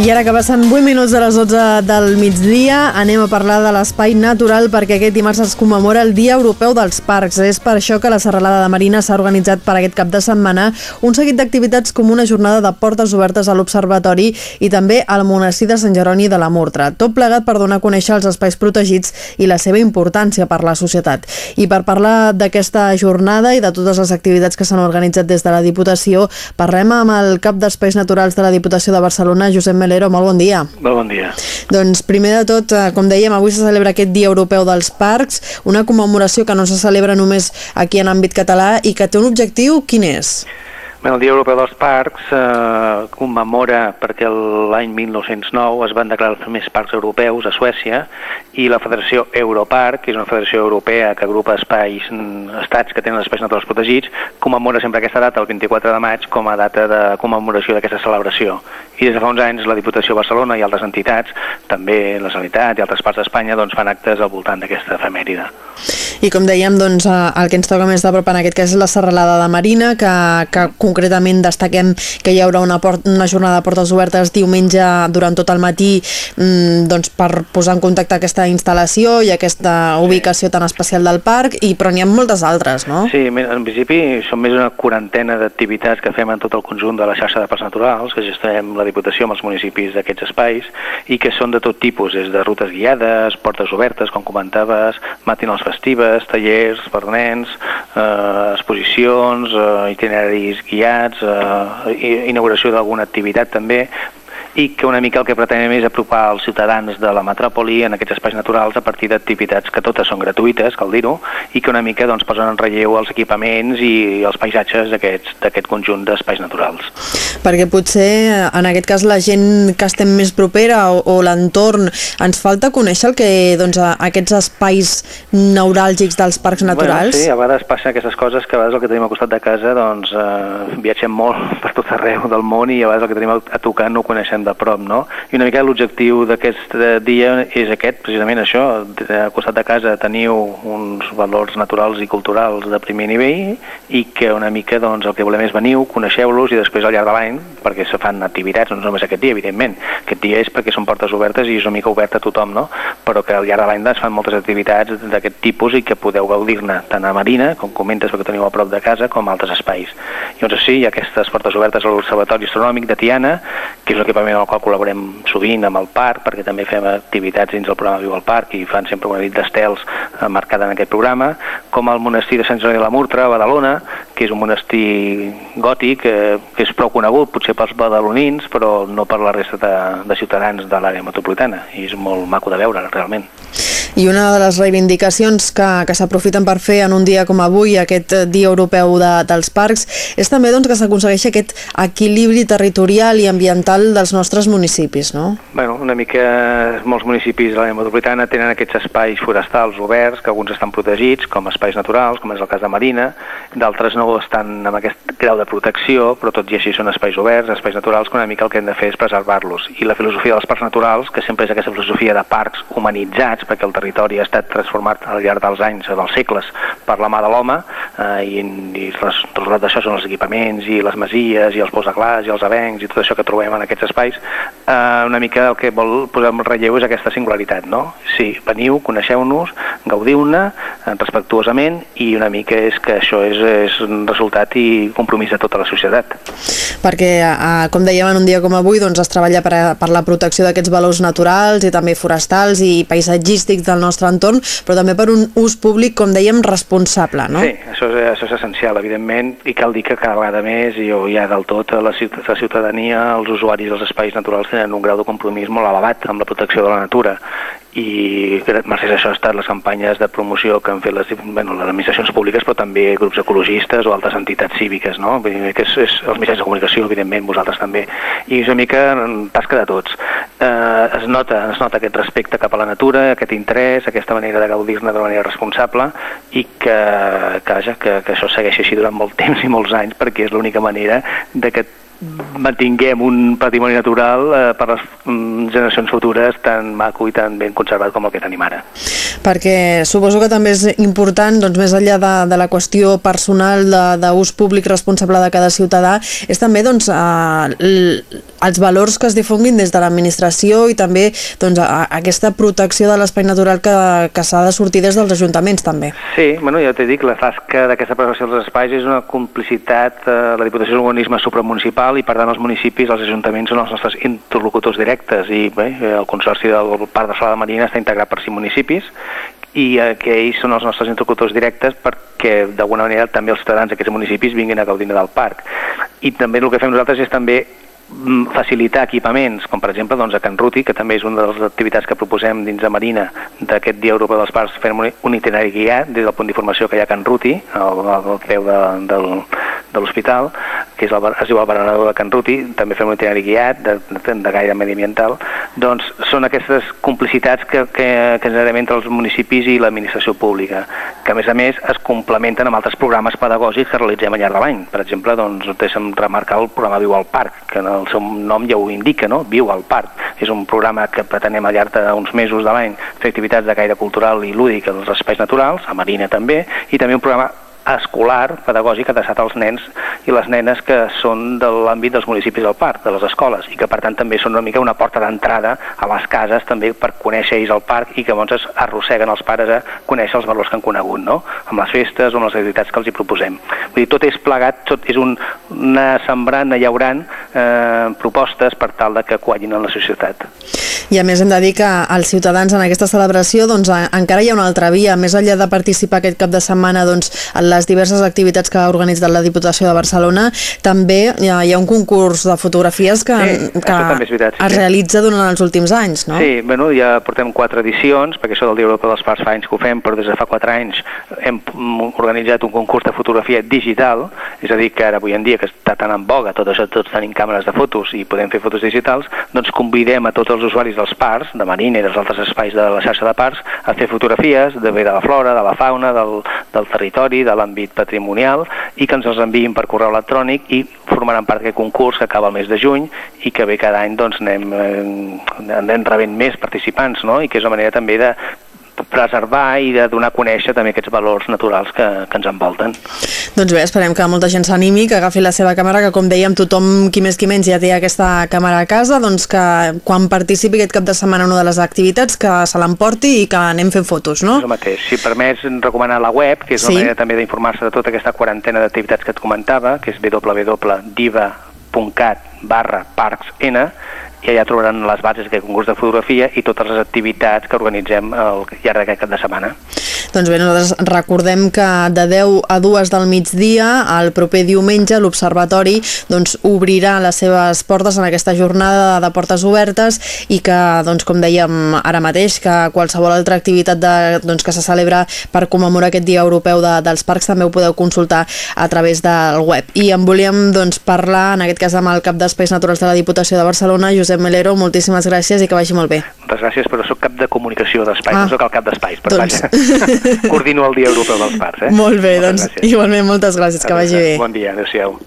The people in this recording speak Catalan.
I ara que passen 8 minuts de les 12 del migdia, anem a parlar de l'espai natural perquè aquest dimarts es commemora el Dia Europeu dels Parcs. És per això que la Serralada de Marina s'ha organitzat per aquest cap de setmana un seguit d'activitats com una jornada de portes obertes a l'Observatori i també al monestir de Sant Jeroni de la Murtra. Tot plegat per donar a conèixer els espais protegits i la seva importància per la societat. I per parlar d'aquesta jornada i de totes les activitats que s'han organitzat des de la Diputació, parlem amb el cap d'Espais Naturals de la Diputació de Barcelona, Josep Mel Melero, molt bon dia. Molt bon dia. Doncs primer de tot, eh, com dèiem, avui se celebra aquest Dia Europeu dels Parcs, una commemoració que no se celebra només aquí en àmbit català i que té un objectiu, quin és? Bé, el Dia Europeu dels Parcs eh, commemora perquè l'any 1909 es van declarar els primers parcs europeus a Suècia i la Federació Europarc, que és una federació europea que agrupa espais, mm, estats que tenen espais naturals protegits, commemora sempre aquesta data, el 24 de maig, com a data de commemoració d'aquesta celebració. I des de fa uns anys la Diputació de Barcelona i altres entitats, també la Sanitat i altres parts d'Espanya, doncs, fan actes al voltant d'aquesta efemèride. I com dèiem, doncs, eh, el que ens toca més de prop en aquest cas és la serralada de Marina, que, que concretament destaquem que hi haurà una, port, una jornada de portes obertes diumenge durant tot el matí mmm, doncs, per posar en contacte aquesta instal·lació i aquesta ubicació tan especial del parc, i però n'hi ha moltes altres, no? Sí, en principi són més una quarantena d'activitats que fem en tot el conjunt de la xarxa de parcs naturals, que gestionem la Diputació amb els municipis d'aquests espais, i que són de tot tipus, des de rutes guiades, portes obertes, com comentaves, matinals festives, activitats, tallers per nens, eh, exposicions, eh, itineraris guiats, eh, inauguració d'alguna activitat també, i que una mica el que pretenem és apropar els ciutadans de la metròpoli en aquests espais naturals a partir d'activitats que totes són gratuïtes, cal dir-ho, i que una mica doncs, posen en relleu els equipaments i els paisatges d'aquest conjunt d'espais naturals. Perquè potser en aquest cas la gent que estem més propera o, o l'entorn ens falta conèixer el que doncs, aquests espais neuràlgics dels parcs naturals? Bueno, sí, a vegades passa aquestes coses que a vegades el que tenim al costat de casa doncs, eh, viatgem molt per tot arreu del món i a vegades el que tenim a tocar no ho coneixem coneixem de prop, no? I una mica l'objectiu d'aquest dia és aquest, precisament això, al costat de casa teniu uns valors naturals i culturals de primer nivell i que una mica doncs, el que volem és veniu, coneixeu-los i després al llarg de l'any, perquè se fan activitats, no només aquest dia, evidentment, aquest dia és perquè són portes obertes i és una mica oberta a tothom, no? Però que al llarg de l'any es fan moltes activitats d'aquest tipus i que podeu gaudir-ne tant a Marina, com comentes perquè teniu a prop de casa, com a altres espais. Llavors sí, hi ha aquestes portes obertes a l'Observatori Astronòmic de Tiana, que és l'equipament amb el qual col·laborem sovint amb el parc, perquè també fem activitats dins del programa Viu al Parc i fan sempre una nit d'estels eh, marcada en aquest programa, com el monestir de Sant Jordi de la Murtra, a Badalona, que és un monestir gòtic eh, que és prou conegut, potser pels badalonins, però no per la resta de, de ciutadans de l'àrea metropolitana, i és molt maco de veure, realment. I una de les reivindicacions que, que s'aprofiten per fer en un dia com avui, aquest Dia Europeu de, dels Parcs, és també doncs, que s'aconsegueixi aquest equilibri territorial i ambiental dels nostres municipis, no? Bueno, una mica molts municipis de l'àrea metropolitana tenen aquests espais forestals oberts, que alguns estan protegits com espais naturals, com és el cas de Marina, d'altres no estan amb aquest grau de protecció, però tot i així són espais oberts, espais naturals, que una mica el que hem de fer és preservar-los. I la filosofia dels parcs naturals, que sempre és aquesta filosofia de parcs humanitzats, perquè el territori ha estat transformat al llarg dels anys, dels segles, per la mà de l'home, eh, i, i el resultat d'això són els equipaments i les masies i els pous de glaç i els avencs i tot això que trobem en aquests espais, eh, una mica el que vol posar en relleu és aquesta singularitat, no? Sí, veniu, coneixeu-nos, gaudiu-ne eh, respectuosament i una mica és que això és, és un resultat i compromís de tota la societat. Perquè, eh, com dèiem, en un dia com avui doncs, es treballa per, a, per la protecció d'aquests valors naturals i també forestals i paisatgístics del nostre entorn, però també per un ús públic, com dèiem, responsable, no? Sí, això és, això és essencial, evidentment, i cal dir que cada vegada més, i ja del tot, la ciutadania, els usuaris dels espais naturals tenen un grau de compromís molt elevat amb la protecció de la natura i gràcies a això han estat les campanyes de promoció que han fet les, bueno, les administracions públiques però també grups ecologistes o altres entitats cíviques no? Vull dir que és, és els mitjans de comunicació evidentment vosaltres també. I és una mica tasca de tots. Eh, es, nota, es nota aquest respecte cap a la natura aquest interès, aquesta manera de gaudir-ne de manera responsable i que, que, que, que això segueixi així durant molt temps i molts anys perquè és l'única manera de que mantinguem un patrimoni natural eh, per les mm, generacions futures tan maco i tan ben conservat com el que tenim ara. Perquè suposo que també és important, doncs més enllà de, de la qüestió personal d'ús públic responsable de cada ciutadà, és també doncs, eh, els valors que es difonguin des de l'administració i també doncs, a, a aquesta protecció de l'espai natural que, que s'ha de sortir des dels ajuntaments també. Sí, bueno, ja t'he dit, la tasca d'aquesta preservació dels espais és una complicitat, eh, la Diputació és un organisme supramunicipal i per tant els municipis, els ajuntaments són els nostres interlocutors directes i bé, el Consorci del Parc de Salada Marina està integrat per cinc municipis i eh, que ells són els nostres interlocutors directes perquè d'alguna manera també els ciutadans d'aquests municipis vinguin a gaudir del parc. I també el que fem nosaltres és també mm, facilitar equipaments, com per exemple doncs, a Can Ruti, que també és una de les activitats que proposem dins de Marina d'aquest Dia Europeu dels Parcs, fem un itinerari guiat des del punt d'informació que hi ha a Can Ruti, al, al peu de, del, de l'hospital, que és el, es diu el Berenador de Can Ruti, també fem un itinerari guiat de, de, de gaire mediambiental, doncs són aquestes complicitats que, que, que generem entre els municipis i l'administració pública, que a més a més es complementen amb altres programes pedagògics que realitzem al llarg de l'any. Per exemple, doncs, deixem remarcar el programa Viu al Parc, que en el seu nom ja ho indica, no? Viu al Parc. És un programa que pretenem al llarg d'uns mesos de l'any fer activitats de gaire cultural i lúdic als espais naturals, a Marina també, i també un programa escolar, pedagògic, adreçat als nens i les nenes que són de l'àmbit dels municipis del parc, de les escoles, i que per tant també són una mica una porta d'entrada a les cases també per conèixer ells el parc i que llavors arrosseguen els pares a conèixer els valors que han conegut, no? amb les festes o amb les activitats que els hi proposem. Vull dir, tot és plegat, tot és un, anar sembrant, anar llaurant eh, propostes per tal de que quallin en la societat. I a més hem de dir que als ciutadans en aquesta celebració doncs, encara hi ha una altra via, més enllà de participar aquest cap de setmana doncs, en les diverses activitats que ha organitzat la Diputació de Barcelona, també hi ha, hi ha un concurs de fotografies que, sí, que veritat, sí, es realitza durant els últims anys, no? Sí, bueno, ja portem quatre edicions, perquè això del Dia Europeu dels Parcs fa anys que ho fem, però des de fa quatre anys hem organitzat un concurs de fotografia digital, és a dir, que ara avui en dia que està tan en boga tot això, tots tenim càmeres de fotos i podem fer fotos digitals, doncs convidem a tots els usuaris dels parcs, de Marina i dels altres espais de la xarxa de parcs, a fer fotografies de bé de la flora, de la fauna, del, del territori, de l'àmbit patrimonial, i que ens els enviïn per correu electrònic i formaran part d'aquest concurs que acaba el mes de juny i que bé cada any doncs, anem, eh, anem rebent més participants, no? i que és una manera també de preservar i de donar a conèixer també aquests valors naturals que, que ens envolten. Doncs bé, esperem que molta gent s'animi, que agafi la seva càmera, que com dèiem tothom, qui més qui menys, ja té aquesta càmera a casa, doncs que quan participi aquest cap de setmana en una de les activitats, que se l'emporti i que anem fent fotos, no? És el mateix. Si permets recomanar la web, que és una sí. manera també d'informar-se de tota aquesta quarantena d'activitats que et comentava, que és www.diva.cat barra parcsn i allà trobaran les bases d'aquest concurs de fotografia i totes les activitats que organitzem al llarg d'aquest cap de setmana. Doncs bé, nosaltres recordem que de 10 a 2 del migdia, el proper diumenge, l'Observatori doncs, obrirà les seves portes en aquesta jornada de portes obertes i que, doncs, com dèiem ara mateix, que qualsevol altra activitat de, doncs, que se celebra per commemorar aquest Dia Europeu de, dels Parcs també ho podeu consultar a través del web. I en volíem doncs, parlar, en aquest cas amb el cap d'Espais Naturals de la Diputació de Barcelona, Josep Melero, moltíssimes gràcies i que vagi molt bé. Moltes gràcies, però sóc cap de comunicació d'espais, ah. no sóc el cap d'espais, doncs... vaja, coordino el Dia Europeu dels Parcs. Eh? Molt bé, moltes doncs gràcies. igualment moltes gràcies, que vagi bé. Bon dia, adéu-siau.